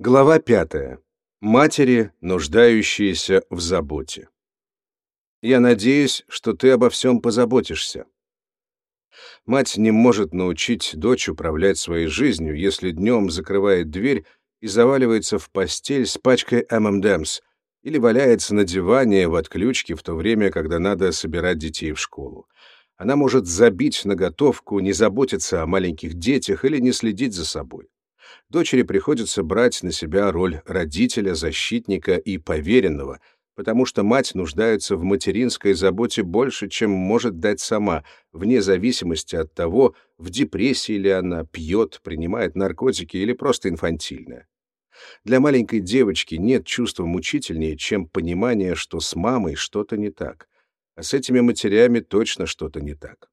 Глава пятая. Матери, нуждающиеся в заботе. Я надеюсь, что ты обо всем позаботишься. Мать не может научить дочь управлять своей жизнью, если днем закрывает дверь и заваливается в постель с пачкой M&M's или валяется на диване в отключке в то время, когда надо собирать детей в школу. Она может забить на готовку, не заботиться о маленьких детях или не следить за собой дочери приходится брать на себя роль родителя, защитника и поверенного, потому что мать нуждается в материнской заботе больше, чем может дать сама, вне зависимости от того, в депрессии ли она, пьет, принимает наркотики или просто инфантильная. Для маленькой девочки нет чувства мучительнее, чем понимание, что с мамой что-то не так, а с этими матерями точно что-то не так.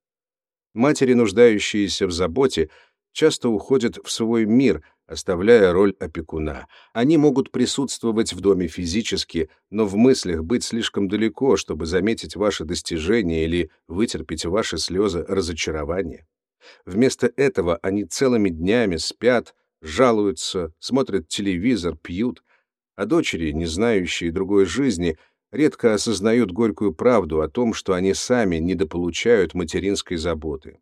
Матери, нуждающиеся в заботе, часто уходят в свой мир, оставляя роль опекуна. Они могут присутствовать в доме физически, но в мыслях быть слишком далеко, чтобы заметить ваши достижения или вытерпеть ваши слезы разочарования. Вместо этого они целыми днями спят, жалуются, смотрят телевизор, пьют, а дочери, не знающие другой жизни, редко осознают горькую правду о том, что они сами недополучают материнской заботы.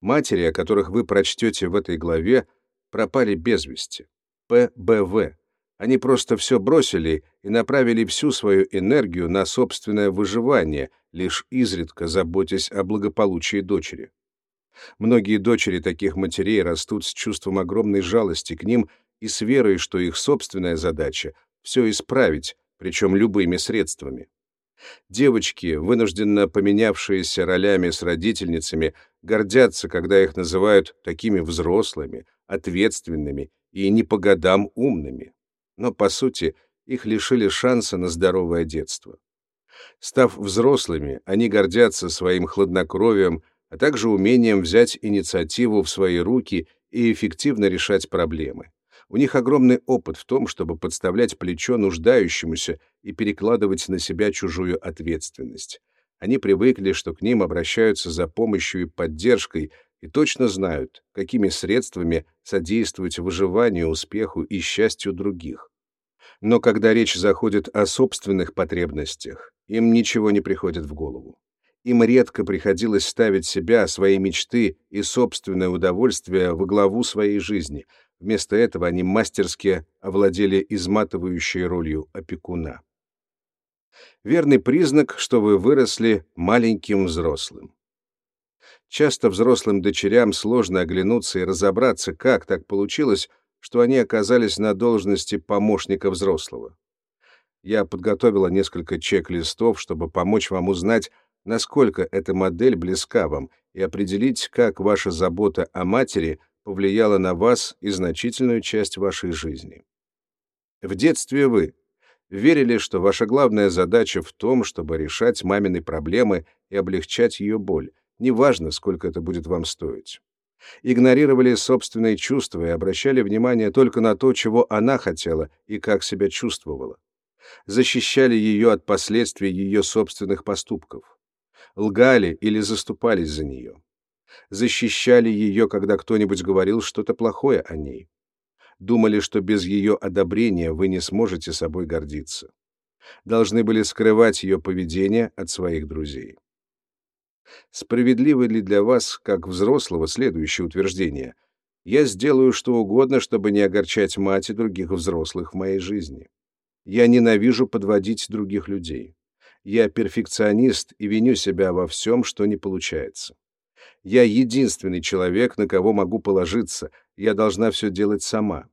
Матери, о которых вы прочтете в этой главе, пропали без вести. ПБВ. Они просто все бросили и направили всю свою энергию на собственное выживание, лишь изредка заботясь о благополучии дочери. Многие дочери таких матерей растут с чувством огромной жалости к ним и с верой, что их собственная задача — все исправить, причем любыми средствами. Девочки, вынужденно поменявшиеся ролями с родительницами, гордятся, когда их называют такими взрослыми, ответственными и не по годам умными. Но, по сути, их лишили шанса на здоровое детство. Став взрослыми, они гордятся своим хладнокровием, а также умением взять инициативу в свои руки и эффективно решать проблемы. У них огромный опыт в том, чтобы подставлять плечо нуждающемуся и перекладывать на себя чужую ответственность. Они привыкли, что к ним обращаются за помощью и поддержкой, и точно знают, какими средствами содействовать выживанию, успеху и счастью других. Но когда речь заходит о собственных потребностях, им ничего не приходит в голову. Им редко приходилось ставить себя, свои мечты и собственное удовольствие во главу своей жизни. Вместо этого они мастерски овладели изматывающей ролью опекуна. Верный признак, что вы выросли маленьким взрослым. Часто взрослым дочерям сложно оглянуться и разобраться, как так получилось, что они оказались на должности помощника взрослого. Я подготовила несколько чек-листов, чтобы помочь вам узнать, насколько эта модель близка вам, и определить, как ваша забота о матери повлияла на вас и значительную часть вашей жизни. В детстве вы верили, что ваша главная задача в том, чтобы решать мамины проблемы и облегчать ее боль, неважно, сколько это будет вам стоить. Игнорировали собственные чувства и обращали внимание только на то, чего она хотела и как себя чувствовала. Защищали ее от последствий ее собственных поступков. Лгали или заступались за нее. Защищали ее, когда кто-нибудь говорил что-то плохое о ней. Думали, что без ее одобрения вы не сможете собой гордиться. Должны были скрывать ее поведение от своих друзей. Справедливо ли для вас, как взрослого, следующее утверждение? Я сделаю что угодно, чтобы не огорчать мать и других взрослых в моей жизни. Я ненавижу подводить других людей. Я перфекционист и виню себя во всем, что не получается. Я единственный человек, на кого могу положиться. Я должна все делать сама.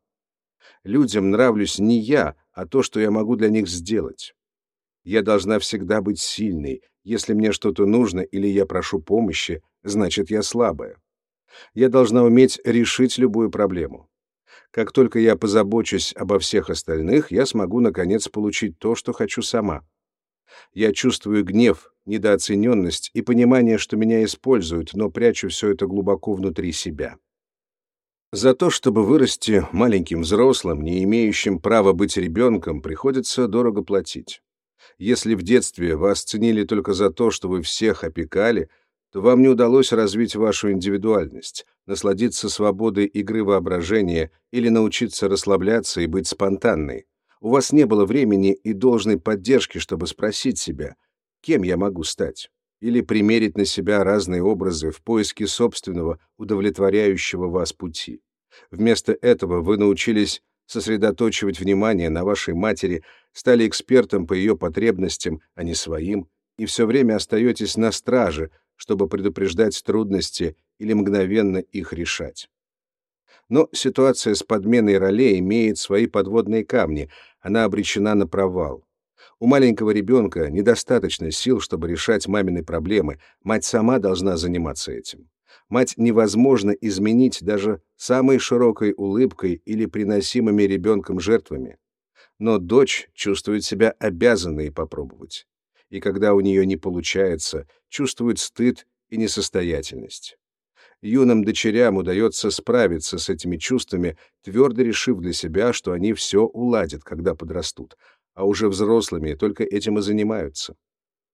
Людям нравлюсь не я, а то, что я могу для них сделать. Я должна всегда быть сильной, если мне что-то нужно или я прошу помощи, значит, я слабая. Я должна уметь решить любую проблему. Как только я позабочусь обо всех остальных, я смогу, наконец, получить то, что хочу сама. Я чувствую гнев, недооцененность и понимание, что меня используют, но прячу все это глубоко внутри себя. За то, чтобы вырасти маленьким взрослым, не имеющим права быть ребенком, приходится дорого платить. Если в детстве вас ценили только за то, что вы всех опекали, то вам не удалось развить вашу индивидуальность, насладиться свободой игры воображения или научиться расслабляться и быть спонтанной. У вас не было времени и должной поддержки, чтобы спросить себя, кем я могу стать, или примерить на себя разные образы в поиске собственного, удовлетворяющего вас пути. Вместо этого вы научились сосредоточивать внимание на вашей матери, стали экспертом по ее потребностям, а не своим, и все время остаетесь на страже, чтобы предупреждать трудности или мгновенно их решать. Но ситуация с подменой ролей имеет свои подводные камни, она обречена на провал. У маленького ребенка недостаточно сил, чтобы решать мамины проблемы, мать сама должна заниматься этим. Мать невозможно изменить даже самой широкой улыбкой или приносимыми ребенком жертвами. Но дочь чувствует себя обязанной попробовать. И когда у нее не получается, чувствует стыд и несостоятельность. Юным дочерям удается справиться с этими чувствами, твердо решив для себя, что они все уладят, когда подрастут, а уже взрослыми только этим и занимаются.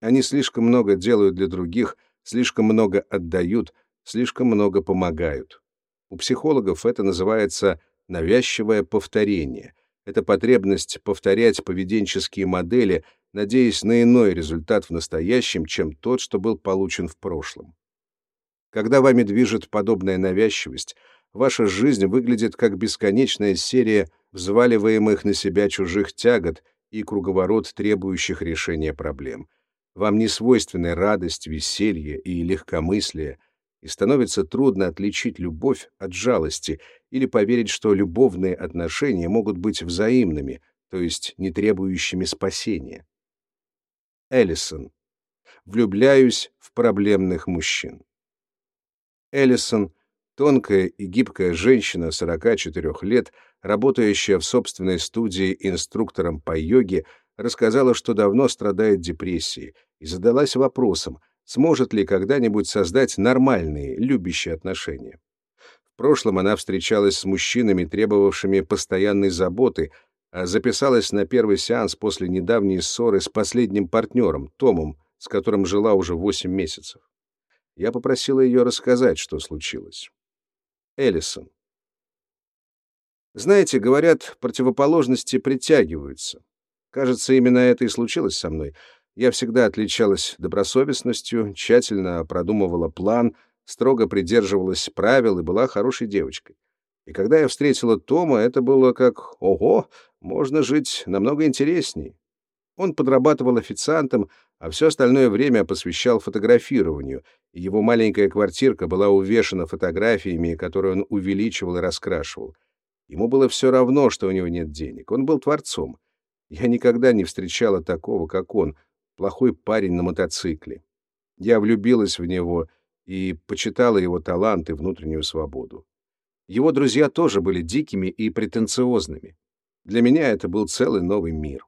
Они слишком много делают для других, слишком много отдают, слишком много помогают. У психологов это называется навязчивое повторение. Это потребность повторять поведенческие модели, надеясь на иной результат в настоящем, чем тот, что был получен в прошлом. Когда вами движет подобная навязчивость, ваша жизнь выглядит как бесконечная серия взваливаемых на себя чужих тягот и круговорот требующих решения проблем. Вам не свойственны радость, веселье и легкомыслие, и становится трудно отличить любовь от жалости или поверить, что любовные отношения могут быть взаимными, то есть не требующими спасения. Эллисон. Влюбляюсь в проблемных мужчин. Эллисон, тонкая и гибкая женщина 44 лет, работающая в собственной студии инструктором по йоге, рассказала, что давно страдает депрессией, и задалась вопросом, сможет ли когда-нибудь создать нормальные, любящие отношения. В прошлом она встречалась с мужчинами, требовавшими постоянной заботы, а записалась на первый сеанс после недавней ссоры с последним партнером, Томом, с которым жила уже 8 месяцев. Я попросила ее рассказать, что случилось. Эллисон. Знаете, говорят, противоположности притягиваются. Кажется, именно это и случилось со мной. Я всегда отличалась добросовестностью, тщательно продумывала план, строго придерживалась правил и была хорошей девочкой. И когда я встретила Тома, это было как «Ого, можно жить намного интересней». Он подрабатывал официантом, а все остальное время посвящал фотографированию, и его маленькая квартирка была увешана фотографиями, которые он увеличивал и раскрашивал. Ему было все равно, что у него нет денег. Он был творцом. Я никогда не встречала такого, как он, плохой парень на мотоцикле. Я влюбилась в него и почитала его талант и внутреннюю свободу. Его друзья тоже были дикими и претенциозными. Для меня это был целый новый мир.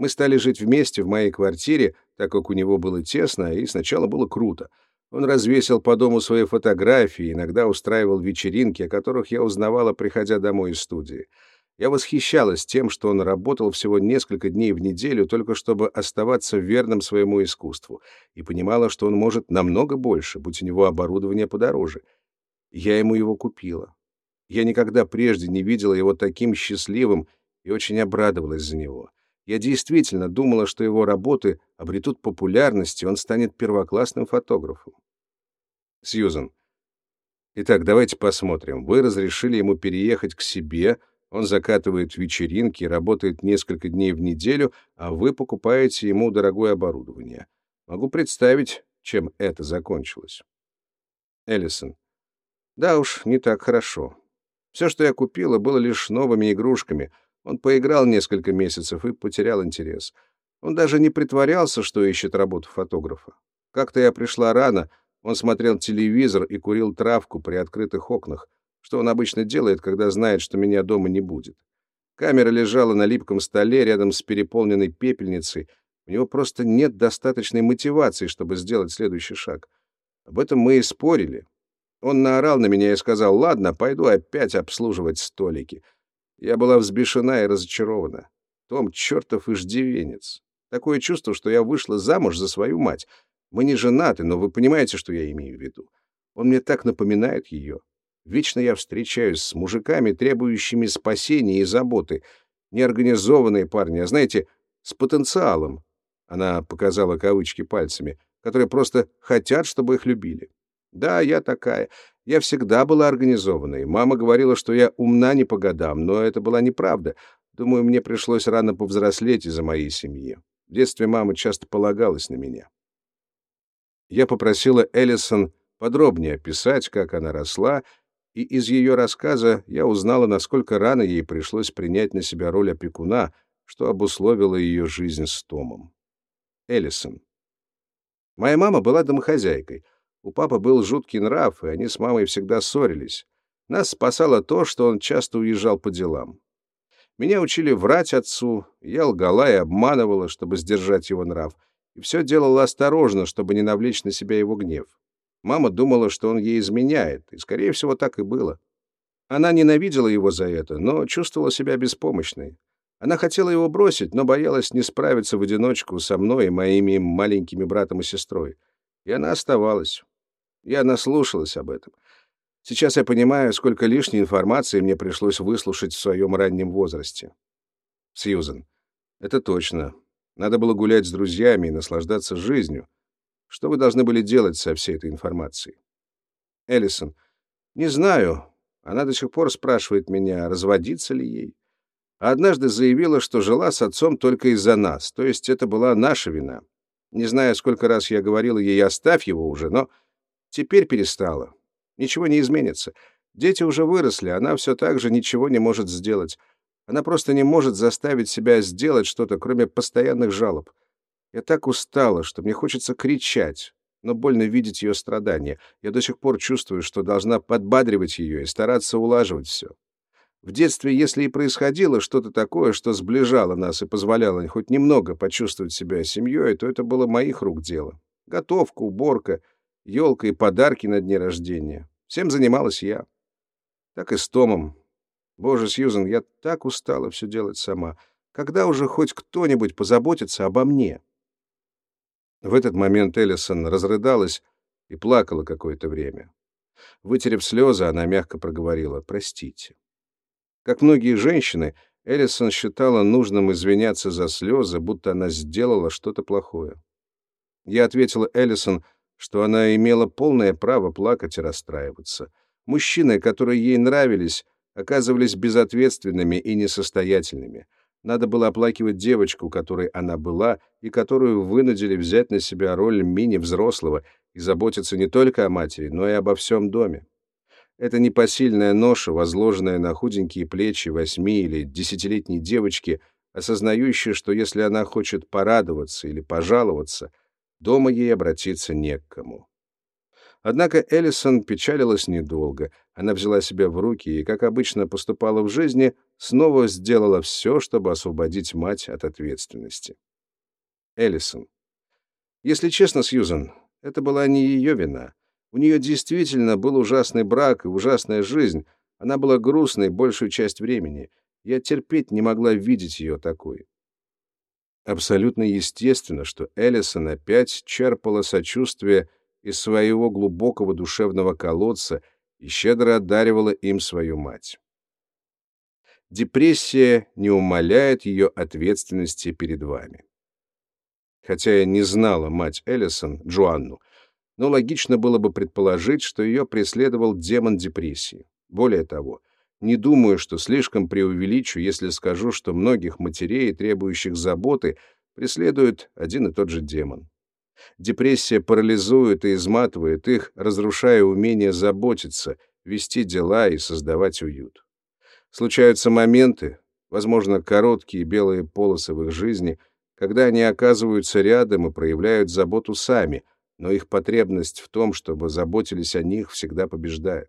Мы стали жить вместе в моей квартире, так как у него было тесно, и сначала было круто. Он развесил по дому свои фотографии, иногда устраивал вечеринки, о которых я узнавала, приходя домой из студии. Я восхищалась тем, что он работал всего несколько дней в неделю, только чтобы оставаться верным своему искусству, и понимала, что он может намного больше, будь у него оборудование подороже. Я ему его купила. Я никогда прежде не видела его таким счастливым и очень обрадовалась за него. Я действительно думала, что его работы обретут популярность, и он станет первоклассным фотографом. Сьюзен. Итак, давайте посмотрим. Вы разрешили ему переехать к себе, он закатывает вечеринки, работает несколько дней в неделю, а вы покупаете ему дорогое оборудование. Могу представить, чем это закончилось. Эллисон. Да уж, не так хорошо. Все, что я купила, было лишь новыми игрушками — он поиграл несколько месяцев и потерял интерес. Он даже не притворялся, что ищет работу фотографа. Как-то я пришла рано, он смотрел телевизор и курил травку при открытых окнах, что он обычно делает, когда знает, что меня дома не будет. Камера лежала на липком столе рядом с переполненной пепельницей. У него просто нет достаточной мотивации, чтобы сделать следующий шаг. Об этом мы и спорили. Он наорал на меня и сказал, «Ладно, пойду опять обслуживать столики». Я была взбешена и разочарована. Том чертов иждивенец. Такое чувство, что я вышла замуж за свою мать. Мы не женаты, но вы понимаете, что я имею в виду. Он мне так напоминает ее. Вечно я встречаюсь с мужиками, требующими спасения и заботы. Неорганизованные парни, а знаете, с потенциалом. Она показала кавычки пальцами, которые просто хотят, чтобы их любили. Да, я такая. Я всегда была организованной. Мама говорила, что я умна не по годам, но это была неправда. Думаю, мне пришлось рано повзрослеть из-за моей семьи. В детстве мама часто полагалась на меня. Я попросила Эллисон подробнее описать, как она росла, и из ее рассказа я узнала, насколько рано ей пришлось принять на себя роль опекуна, что обусловило ее жизнь с Томом. Эллисон. Моя мама была домохозяйкой. У папы был жуткий нрав, и они с мамой всегда ссорились. Нас спасало то, что он часто уезжал по делам. Меня учили врать отцу, я лгала и обманывала, чтобы сдержать его нрав, и все делала осторожно, чтобы не навлечь на себя его гнев. Мама думала, что он ей изменяет, и, скорее всего, так и было. Она ненавидела его за это, но чувствовала себя беспомощной. Она хотела его бросить, но боялась не справиться в одиночку со мной и моими маленькими братом и сестрой. И она оставалась. Я наслушалась об этом. Сейчас я понимаю, сколько лишней информации мне пришлось выслушать в своем раннем возрасте. Сьюзен, это точно. Надо было гулять с друзьями и наслаждаться жизнью. Что вы должны были делать со всей этой информацией? Эллисон, не знаю. Она до сих пор спрашивает меня, разводиться ли ей. А однажды заявила, что жила с отцом только из-за нас, то есть это была наша вина. Не знаю, сколько раз я говорила ей, оставь его уже, но теперь перестала. Ничего не изменится. Дети уже выросли, она все так же ничего не может сделать. Она просто не может заставить себя сделать что-то, кроме постоянных жалоб. Я так устала, что мне хочется кричать, но больно видеть ее страдания. Я до сих пор чувствую, что должна подбадривать ее и стараться улаживать все. В детстве, если и происходило что-то такое, что сближало нас и позволяло хоть немного почувствовать себя семьей, то это было моих рук дело. Готовка, уборка, елка и подарки на дне рождения. Всем занималась я. Так и с Томом. Боже, Сьюзен, я так устала все делать сама. Когда уже хоть кто-нибудь позаботится обо мне? В этот момент Эллисон разрыдалась и плакала какое-то время. Вытерев слезы, она мягко проговорила «Простите». Как многие женщины, Эллисон считала нужным извиняться за слезы, будто она сделала что-то плохое. Я ответила Эллисон, что она имела полное право плакать и расстраиваться. Мужчины, которые ей нравились, оказывались безответственными и несостоятельными. Надо было оплакивать девочку, которой она была, и которую вынудили взять на себя роль мини-взрослого и заботиться не только о матери, но и обо всем доме. Это непосильная ноша, возложенная на худенькие плечи восьми- или десятилетней девочки, осознающей, что если она хочет порадоваться или пожаловаться, Дома ей обратиться не к кому. Однако Эллисон печалилась недолго. Она взяла себя в руки и, как обычно поступала в жизни, снова сделала все, чтобы освободить мать от ответственности. Эллисон. Если честно, Сьюзан, это была не ее вина. У нее действительно был ужасный брак и ужасная жизнь. Она была грустной большую часть времени. Я терпеть не могла видеть ее такой. Абсолютно естественно, что Эллисон опять черпала сочувствие из своего глубокого душевного колодца и щедро одаривала им свою мать. Депрессия не умаляет ее ответственности перед вами. Хотя я не знала мать Эллисон, Джоанну, но логично было бы предположить, что ее преследовал демон депрессии. Более того, не думаю, что слишком преувеличу, если скажу, что многих матерей, требующих заботы, преследует один и тот же демон. Депрессия парализует и изматывает их, разрушая умение заботиться, вести дела и создавать уют. Случаются моменты, возможно, короткие белые полосы в их жизни, когда они оказываются рядом и проявляют заботу сами, но их потребность в том, чтобы заботились о них, всегда побеждает.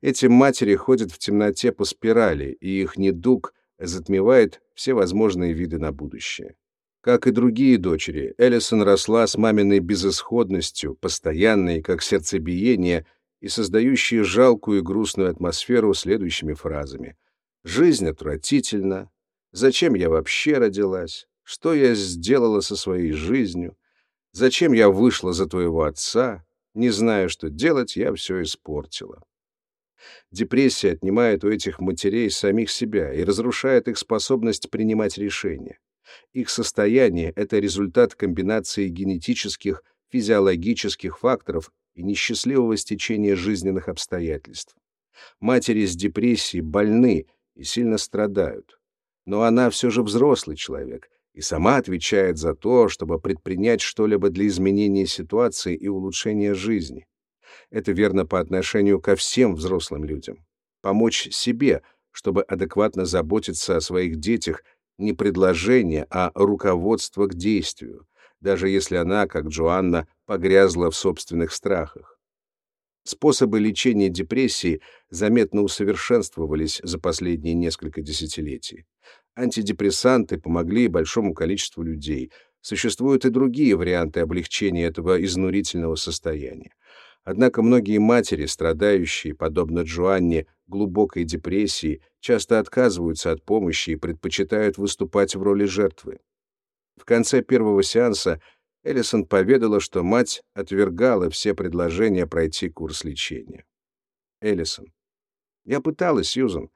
Эти матери ходят в темноте по спирали, и их недуг затмевает все возможные виды на будущее. Как и другие дочери, Эллисон росла с маминой безысходностью, постоянной, как сердцебиение, и создающей жалкую и грустную атмосферу следующими фразами. «Жизнь отвратительна. Зачем я вообще родилась? Что я сделала со своей жизнью? Зачем я вышла за твоего отца? Не знаю, что делать, я все испортила. Депрессия отнимает у этих матерей самих себя и разрушает их способность принимать решения. Их состояние — это результат комбинации генетических, физиологических факторов и несчастливого стечения жизненных обстоятельств. Матери с депрессией больны и сильно страдают. Но она все же взрослый человек и сама отвечает за то, чтобы предпринять что-либо для изменения ситуации и улучшения жизни. Это верно по отношению ко всем взрослым людям. Помочь себе, чтобы адекватно заботиться о своих детях, не предложение, а руководство к действию, даже если она, как Джоанна, погрязла в собственных страхах. Способы лечения депрессии заметно усовершенствовались за последние несколько десятилетий. Антидепрессанты помогли большому количеству людей. Существуют и другие варианты облегчения этого изнурительного состояния. Однако многие матери, страдающие, подобно Джоанне, глубокой депрессией, часто отказываются от помощи и предпочитают выступать в роли жертвы. В конце первого сеанса Эллисон поведала, что мать отвергала все предложения пройти курс лечения. Эллисон. Я пыталась, Сьюзан.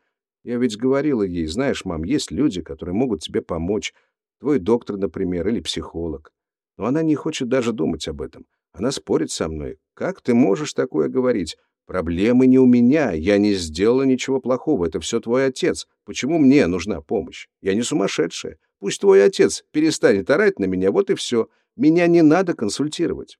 Я ведь говорила ей, знаешь, мам, есть люди, которые могут тебе помочь. Твой доктор, например, или психолог. Но она не хочет даже думать об этом. Она спорит со мной. Как ты можешь такое говорить? Проблемы не у меня. Я не сделала ничего плохого. Это все твой отец. Почему мне нужна помощь? Я не сумасшедшая. Пусть твой отец перестанет орать на меня, вот и все. Меня не надо консультировать.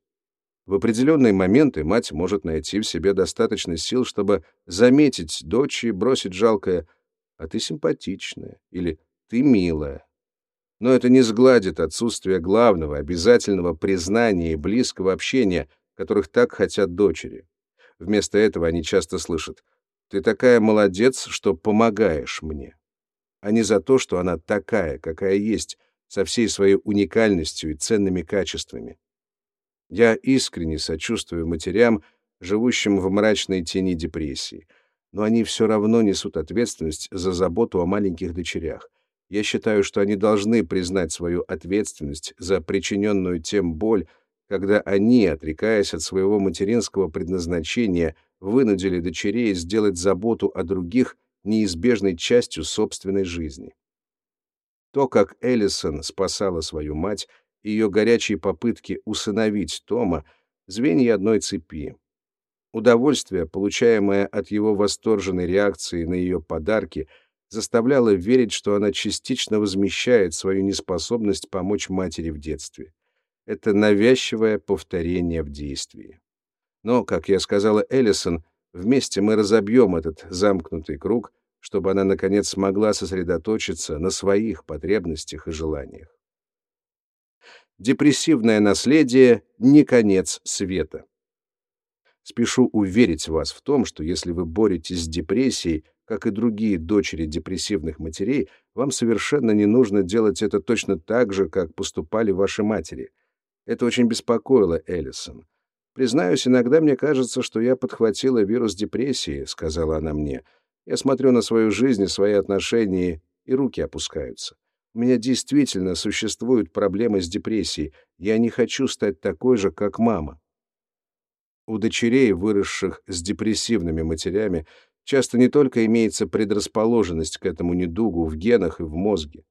В определенные моменты мать может найти в себе достаточно сил, чтобы заметить дочь и бросить жалкое «а ты симпатичная» или «ты милая». Но это не сгладит отсутствие главного, обязательного признания и близкого общения, которых так хотят дочери. Вместо этого они часто слышат «ты такая молодец, что помогаешь мне», а не за то, что она такая, какая есть, со всей своей уникальностью и ценными качествами. Я искренне сочувствую матерям, живущим в мрачной тени депрессии, но они все равно несут ответственность за заботу о маленьких дочерях, я считаю, что они должны признать свою ответственность за причиненную тем боль, когда они, отрекаясь от своего материнского предназначения, вынудили дочерей сделать заботу о других неизбежной частью собственной жизни. То, как Эллисон спасала свою мать, и ее горячие попытки усыновить Тома — звенья одной цепи. Удовольствие, получаемое от его восторженной реакции на ее подарки — заставляла верить, что она частично возмещает свою неспособность помочь матери в детстве. Это навязчивое повторение в действии. Но, как я сказала Эллисон, вместе мы разобьем этот замкнутый круг, чтобы она, наконец, смогла сосредоточиться на своих потребностях и желаниях. Депрессивное наследие — не конец света. Спешу уверить вас в том, что если вы боретесь с депрессией, как и другие дочери депрессивных матерей, вам совершенно не нужно делать это точно так же, как поступали ваши матери. Это очень беспокоило Эллисон. «Признаюсь, иногда мне кажется, что я подхватила вирус депрессии», — сказала она мне. «Я смотрю на свою жизнь и свои отношения, и руки опускаются. У меня действительно существуют проблемы с депрессией. Я не хочу стать такой же, как мама». У дочерей, выросших с депрессивными матерями, часто не только имеется предрасположенность к этому недугу в генах и в мозге.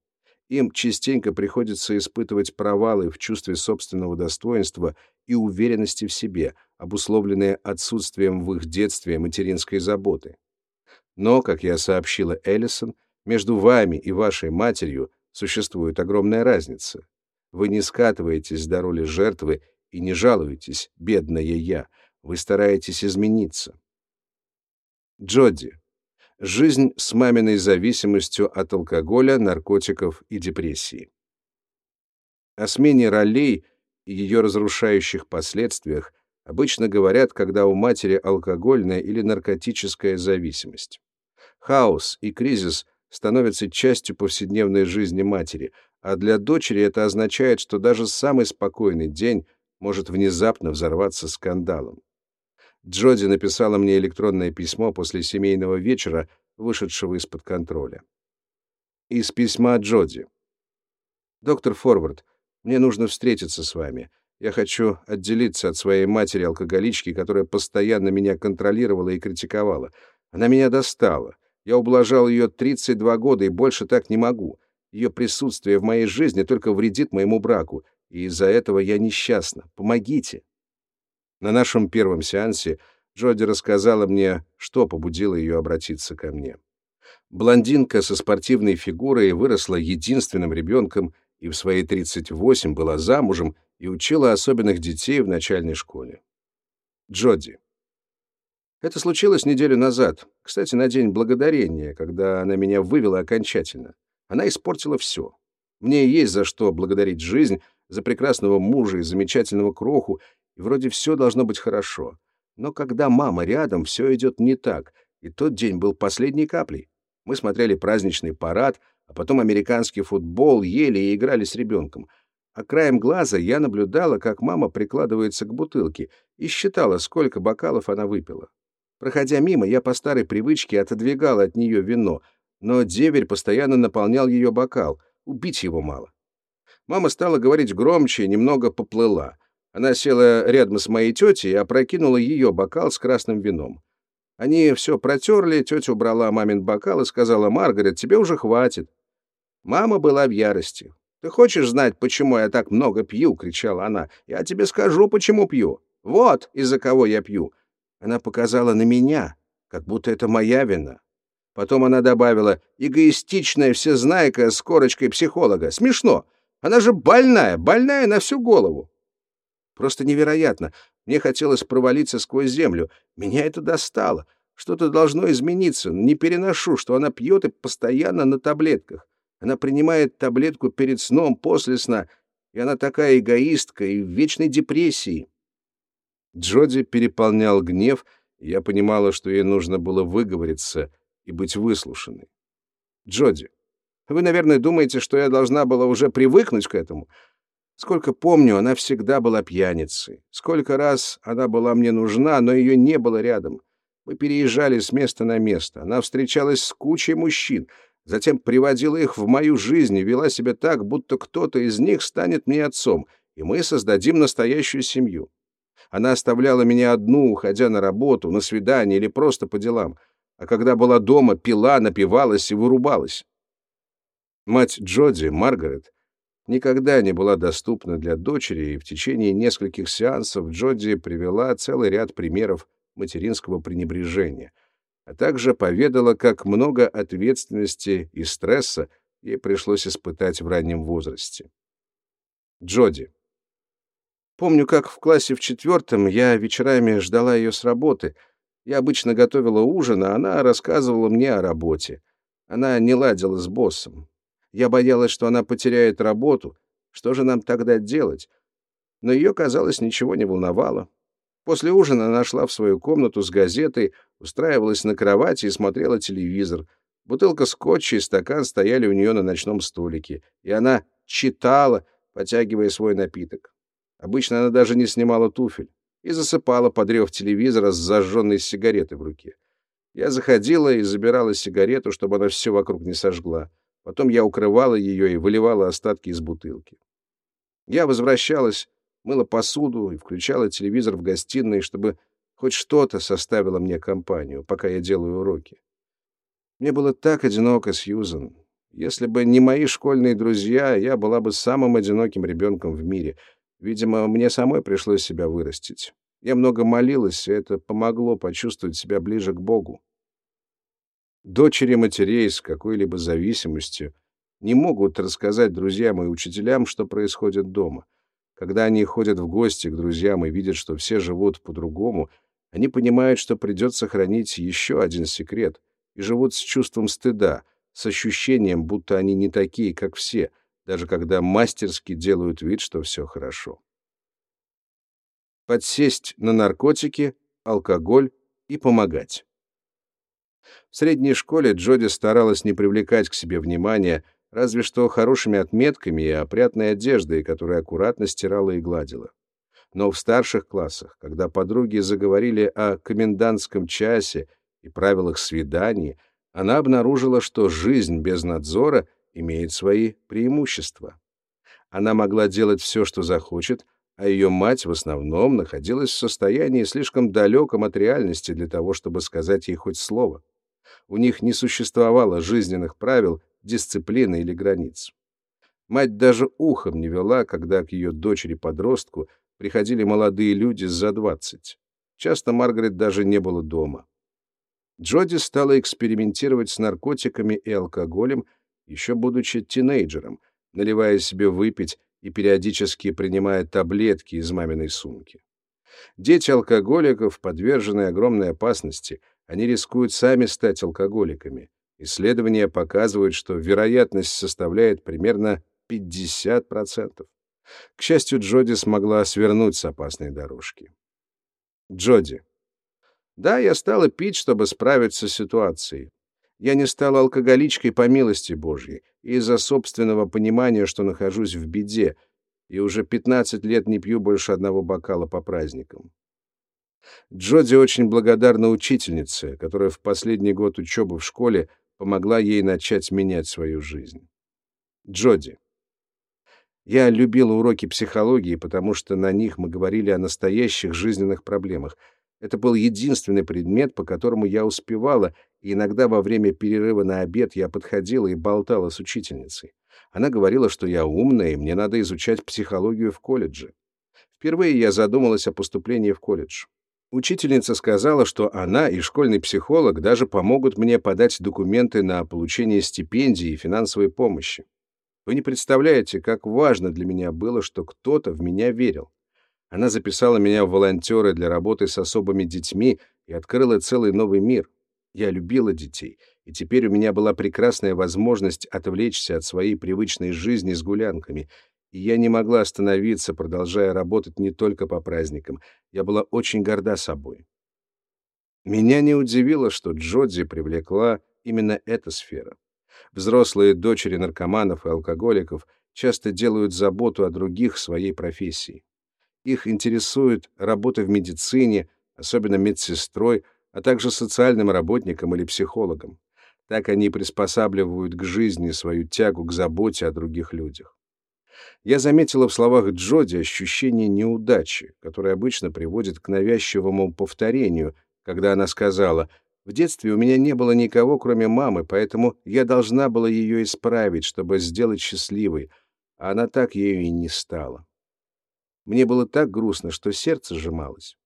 Им частенько приходится испытывать провалы в чувстве собственного достоинства и уверенности в себе, обусловленные отсутствием в их детстве материнской заботы. Но, как я сообщила Эллисон, между вами и вашей матерью существует огромная разница. Вы не скатываетесь до роли жертвы и не жалуетесь, бедная я, вы стараетесь измениться. Джоди. Жизнь с маминой зависимостью от алкоголя, наркотиков и депрессии. О смене ролей и ее разрушающих последствиях обычно говорят, когда у матери алкогольная или наркотическая зависимость. Хаос и кризис становятся частью повседневной жизни матери, а для дочери это означает, что даже самый спокойный день может внезапно взорваться скандалом. Джоди написала мне электронное письмо после семейного вечера, вышедшего из-под контроля. Из письма Джоди. «Доктор Форвард, мне нужно встретиться с вами. Я хочу отделиться от своей матери-алкоголички, которая постоянно меня контролировала и критиковала. Она меня достала. Я ублажал ее 32 года и больше так не могу. Ее присутствие в моей жизни только вредит моему браку, и из-за этого я несчастна. Помогите. На нашем первом сеансе Джоди рассказала мне, что побудило ее обратиться ко мне. Блондинка со спортивной фигурой выросла единственным ребенком и в свои 38 была замужем и учила особенных детей в начальной школе. Джоди. Это случилось неделю назад, кстати, на День Благодарения, когда она меня вывела окончательно. Она испортила все. Мне есть за что благодарить жизнь, за прекрасного мужа и замечательного кроху, и вроде все должно быть хорошо. Но когда мама рядом, все идет не так, и тот день был последней каплей. Мы смотрели праздничный парад, а потом американский футбол, ели и играли с ребенком. А краем глаза я наблюдала, как мама прикладывается к бутылке и считала, сколько бокалов она выпила. Проходя мимо, я по старой привычке отодвигала от нее вино, но деверь постоянно наполнял ее бокал, убить его мало. Мама стала говорить громче и немного поплыла. Она села рядом с моей тетей и опрокинула ее бокал с красным вином. Они все протерли, тетя убрала мамин бокал и сказала, «Маргарет, тебе уже хватит». Мама была в ярости. «Ты хочешь знать, почему я так много пью?» — кричала она. «Я тебе скажу, почему пью. Вот из-за кого я пью». Она показала на меня, как будто это моя вина. Потом она добавила, «Эгоистичная всезнайка с корочкой психолога. Смешно. Она же больная, больная на всю голову». Просто невероятно. Мне хотелось провалиться сквозь землю. Меня это достало. Что-то должно измениться. Не переношу, что она пьет и постоянно на таблетках. Она принимает таблетку перед сном, после сна, и она такая эгоистка и в вечной депрессии. Джоди переполнял гнев, и я понимала, что ей нужно было выговориться и быть выслушанной. «Джоди, вы, наверное, думаете, что я должна была уже привыкнуть к этому?» Сколько помню, она всегда была пьяницей. Сколько раз она была мне нужна, но ее не было рядом. Мы переезжали с места на место. Она встречалась с кучей мужчин, затем приводила их в мою жизнь и вела себя так, будто кто-то из них станет мне отцом, и мы создадим настоящую семью. Она оставляла меня одну, уходя на работу, на свидание или просто по делам. А когда была дома, пила, напивалась и вырубалась. Мать Джоди, Маргарет, никогда не была доступна для дочери, и в течение нескольких сеансов Джоди привела целый ряд примеров материнского пренебрежения, а также поведала, как много ответственности и стресса ей пришлось испытать в раннем возрасте. Джоди. Помню, как в классе в четвертом я вечерами ждала ее с работы. Я обычно готовила ужин, а она рассказывала мне о работе. Она не ладила с боссом. Я боялась, что она потеряет работу. Что же нам тогда делать? Но ее, казалось, ничего не волновало. После ужина она шла в свою комнату с газетой, устраивалась на кровати и смотрела телевизор. Бутылка скотча и стакан стояли у нее на ночном столике, и она читала, потягивая свой напиток. Обычно она даже не снимала туфель и засыпала под рев телевизора с зажженной сигаретой в руке. Я заходила и забирала сигарету, чтобы она все вокруг не сожгла. Потом я укрывала ее и выливала остатки из бутылки. Я возвращалась, мыла посуду и включала телевизор в гостиной, чтобы хоть что-то составило мне компанию, пока я делаю уроки. Мне было так одиноко, Сьюзан. Если бы не мои школьные друзья, я была бы самым одиноким ребенком в мире. Видимо, мне самой пришлось себя вырастить. Я много молилась, и это помогло почувствовать себя ближе к Богу. Дочери матерей с какой-либо зависимостью не могут рассказать друзьям и учителям, что происходит дома. Когда они ходят в гости к друзьям и видят, что все живут по-другому, они понимают, что придется хранить еще один секрет, и живут с чувством стыда, с ощущением, будто они не такие, как все, даже когда мастерски делают вид, что все хорошо. Подсесть на наркотики, алкоголь и помогать. В средней школе Джоди старалась не привлекать к себе внимания, разве что хорошими отметками и опрятной одеждой, которую аккуратно стирала и гладила. Но в старших классах, когда подруги заговорили о комендантском часе и правилах свиданий, она обнаружила, что жизнь без надзора имеет свои преимущества. Она могла делать все, что захочет, а ее мать в основном находилась в состоянии слишком далеком от реальности для того, чтобы сказать ей хоть слово. У них не существовало жизненных правил, дисциплины или границ. Мать даже ухом не вела, когда к ее дочери-подростку приходили молодые люди за двадцать. Часто Маргарет даже не было дома. Джоди стала экспериментировать с наркотиками и алкоголем, еще будучи тинейджером, наливая себе выпить и периодически принимая таблетки из маминой сумки. Дети алкоголиков подвержены огромной опасности, они рискуют сами стать алкоголиками. Исследования показывают, что вероятность составляет примерно 50%. К счастью, Джоди смогла свернуть с опасной дорожки. Джоди. Да, я стала пить, чтобы справиться с ситуацией. Я не стала алкоголичкой по милости Божьей, из-за собственного понимания, что нахожусь в беде, и уже 15 лет не пью больше одного бокала по праздникам. Джоди очень благодарна учительнице, которая в последний год учебы в школе помогла ей начать менять свою жизнь. Джоди. Я любила уроки психологии, потому что на них мы говорили о настоящих жизненных проблемах — это был единственный предмет, по которому я успевала, и иногда во время перерыва на обед я подходила и болтала с учительницей. Она говорила, что я умная, и мне надо изучать психологию в колледже. Впервые я задумалась о поступлении в колледж. Учительница сказала, что она и школьный психолог даже помогут мне подать документы на получение стипендии и финансовой помощи. Вы не представляете, как важно для меня было, что кто-то в меня верил. Она записала меня в волонтеры для работы с особыми детьми и открыла целый новый мир. Я любила детей, и теперь у меня была прекрасная возможность отвлечься от своей привычной жизни с гулянками, я не могла остановиться, продолжая работать не только по праздникам. Я была очень горда собой. Меня не удивило, что Джоди привлекла именно эта сфера. Взрослые дочери наркоманов и алкоголиков часто делают заботу о других своей профессией. Их интересует работа в медицине, особенно медсестрой, а также социальным работником или психологом. Так они приспосабливают к жизни свою тягу к заботе о других людях. Я заметила в словах Джоди ощущение неудачи, которое обычно приводит к навязчивому повторению, когда она сказала «В детстве у меня не было никого, кроме мамы, поэтому я должна была ее исправить, чтобы сделать счастливой, а она так ею и не стала». Мне было так грустно, что сердце сжималось.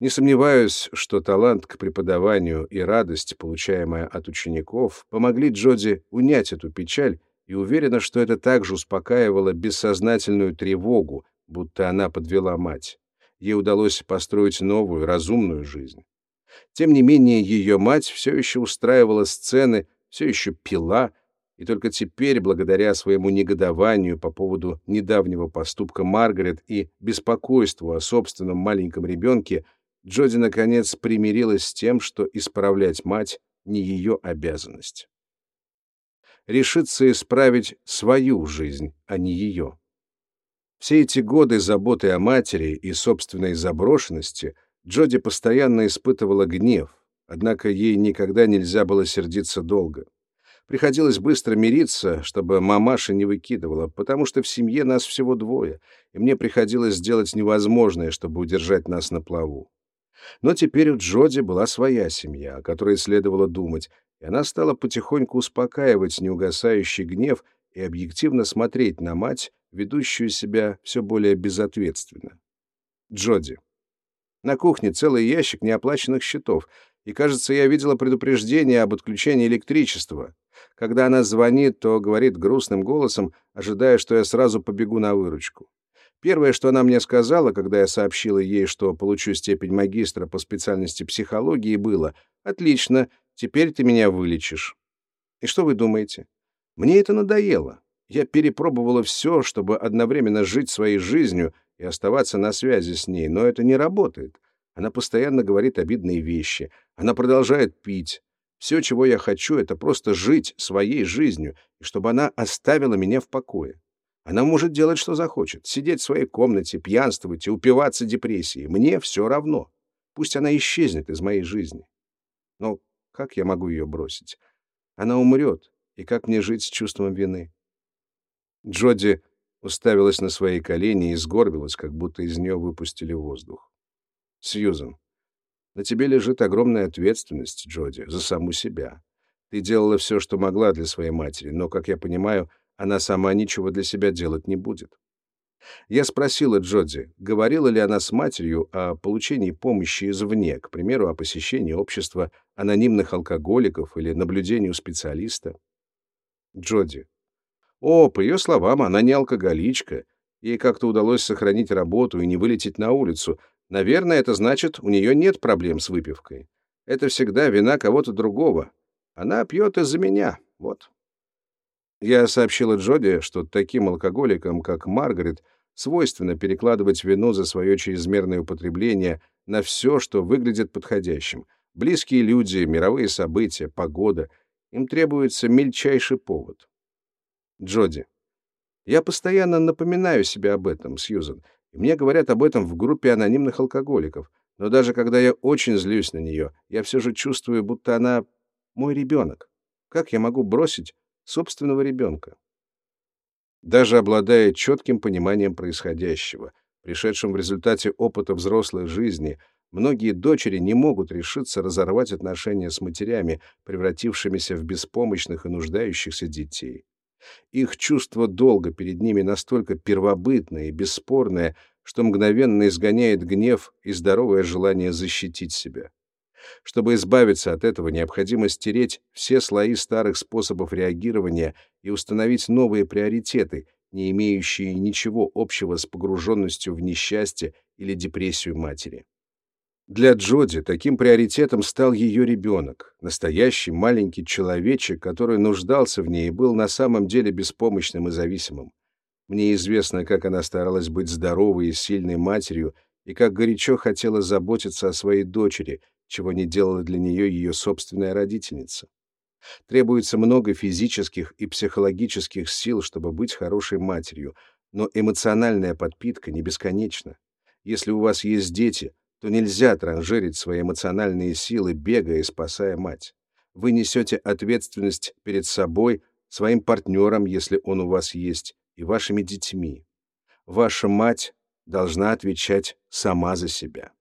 Не сомневаюсь, что талант к преподаванию и радость, получаемая от учеников, помогли Джоди унять эту печаль и уверена, что это также успокаивало бессознательную тревогу, будто она подвела мать. Ей удалось построить новую, разумную жизнь. Тем не менее, ее мать все еще устраивала сцены, все еще пила, и только теперь, благодаря своему негодованию по поводу недавнего поступка Маргарет и беспокойству о собственном маленьком ребенке, Джоди наконец примирилась с тем, что исправлять мать не ее обязанность. Решиться исправить свою жизнь, а не ее. Все эти годы заботы о матери и собственной заброшенности Джоди постоянно испытывала гнев, однако ей никогда нельзя было сердиться долго. Приходилось быстро мириться, чтобы мамаша не выкидывала, потому что в семье нас всего двое, и мне приходилось сделать невозможное, чтобы удержать нас на плаву. Но теперь у Джоди была своя семья, о которой следовало думать, и она стала потихоньку успокаивать неугасающий гнев и объективно смотреть на мать, ведущую себя все более безответственно. Джоди. На кухне целый ящик неоплаченных счетов, и, кажется, я видела предупреждение об отключении электричества. Когда она звонит, то говорит грустным голосом, ожидая, что я сразу побегу на выручку. Первое, что она мне сказала, когда я сообщила ей, что получу степень магистра по специальности психологии, было «Отлично, теперь ты меня вылечишь». И что вы думаете? Мне это надоело. Я перепробовала все, чтобы одновременно жить своей жизнью и оставаться на связи с ней, но это не работает. Она постоянно говорит обидные вещи. Она продолжает пить. Все, чего я хочу, это просто жить своей жизнью, и чтобы она оставила меня в покое. Она может делать, что захочет, сидеть в своей комнате, пьянствовать и упиваться депрессией. Мне все равно. Пусть она исчезнет из моей жизни. Но как я могу ее бросить? Она умрет, и как мне жить с чувством вины? Джоди уставилась на свои колени и сгорбилась, как будто из нее выпустили воздух. Сьюзен, на тебе лежит огромная ответственность, Джоди, за саму себя. Ты делала все, что могла для своей матери, но, как я понимаю, она сама ничего для себя делать не будет. Я спросила Джоди, говорила ли она с матерью о получении помощи извне, к примеру, о посещении общества анонимных алкоголиков или наблюдении у специалиста. Джоди. О, по ее словам, она не алкоголичка. Ей как-то удалось сохранить работу и не вылететь на улицу. Наверное, это значит, у нее нет проблем с выпивкой. Это всегда вина кого-то другого. Она пьет из-за меня. Вот. Я сообщила Джоди, что таким алкоголикам, как Маргарет, свойственно перекладывать вину за свое чрезмерное употребление на все, что выглядит подходящим. Близкие люди, мировые события, погода. Им требуется мельчайший повод. Джоди. Я постоянно напоминаю себе об этом, Сьюзен, мне говорят об этом в группе анонимных алкоголиков. Но даже когда я очень злюсь на нее, я все же чувствую, будто она мой ребенок. Как я могу бросить собственного ребенка? Даже обладая четким пониманием происходящего, пришедшим в результате опыта взрослой жизни, многие дочери не могут решиться разорвать отношения с матерями, превратившимися в беспомощных и нуждающихся детей. Их чувство долга перед ними настолько первобытное и бесспорное, что мгновенно изгоняет гнев и здоровое желание защитить себя. Чтобы избавиться от этого, необходимо стереть все слои старых способов реагирования и установить новые приоритеты, не имеющие ничего общего с погруженностью в несчастье или депрессию матери. Для Джоди таким приоритетом стал ее ребенок, настоящий маленький человечек, который нуждался в ней и был на самом деле беспомощным и зависимым. Мне известно, как она старалась быть здоровой и сильной матерью, и как горячо хотела заботиться о своей дочери, чего не делала для нее ее собственная родительница. Требуется много физических и психологических сил, чтобы быть хорошей матерью, но эмоциональная подпитка не бесконечна. Если у вас есть дети, то нельзя транжирить свои эмоциональные силы, бегая и спасая мать. Вы несете ответственность перед собой, своим партнером, если он у вас есть, и вашими детьми. Ваша мать должна отвечать сама за себя.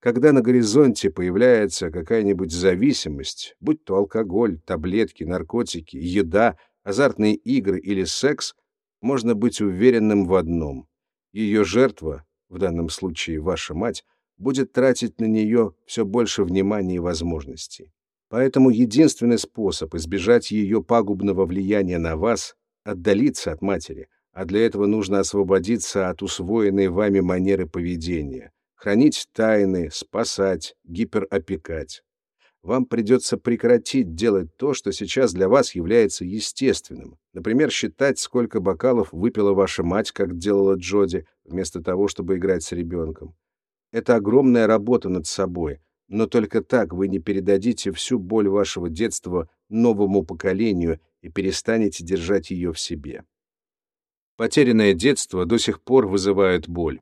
Когда на горизонте появляется какая-нибудь зависимость, будь то алкоголь, таблетки, наркотики, еда, азартные игры или секс, можно быть уверенным в одном. Ее жертва, в данном случае ваша мать, будет тратить на нее все больше внимания и возможностей. Поэтому единственный способ избежать ее пагубного влияния на вас — отдалиться от матери, а для этого нужно освободиться от усвоенной вами манеры поведения — хранить тайны, спасать, гиперопекать. Вам придется прекратить делать то, что сейчас для вас является естественным. Например, считать, сколько бокалов выпила ваша мать, как делала Джоди, вместо того, чтобы играть с ребенком. Это огромная работа над собой, но только так вы не передадите всю боль вашего детства новому поколению и перестанете держать ее в себе. Потерянное детство до сих пор вызывает боль.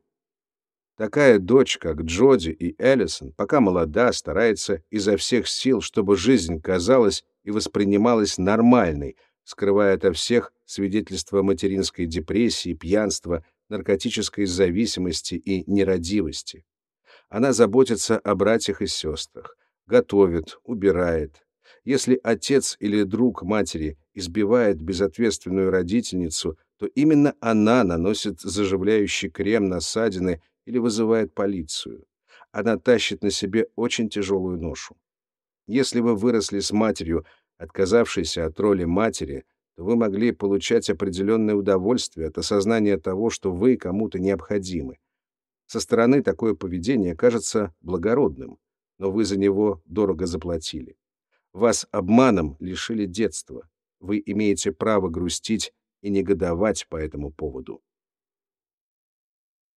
Такая дочь, как Джоди и Эллисон, пока молода, старается изо всех сил, чтобы жизнь казалась и воспринималась нормальной, скрывая ото всех свидетельства материнской депрессии, пьянства, наркотической зависимости и нерадивости. Она заботится о братьях и сестрах, готовит, убирает. Если отец или друг матери избивает безответственную родительницу, то именно она наносит заживляющий крем на ссадины или вызывает полицию. Она тащит на себе очень тяжелую ношу. Если вы выросли с матерью, отказавшейся от роли матери, то вы могли получать определенное удовольствие от осознания того, что вы кому-то необходимы. Со стороны такое поведение кажется благородным, но вы за него дорого заплатили. Вас обманом лишили детства. Вы имеете право грустить и негодовать по этому поводу.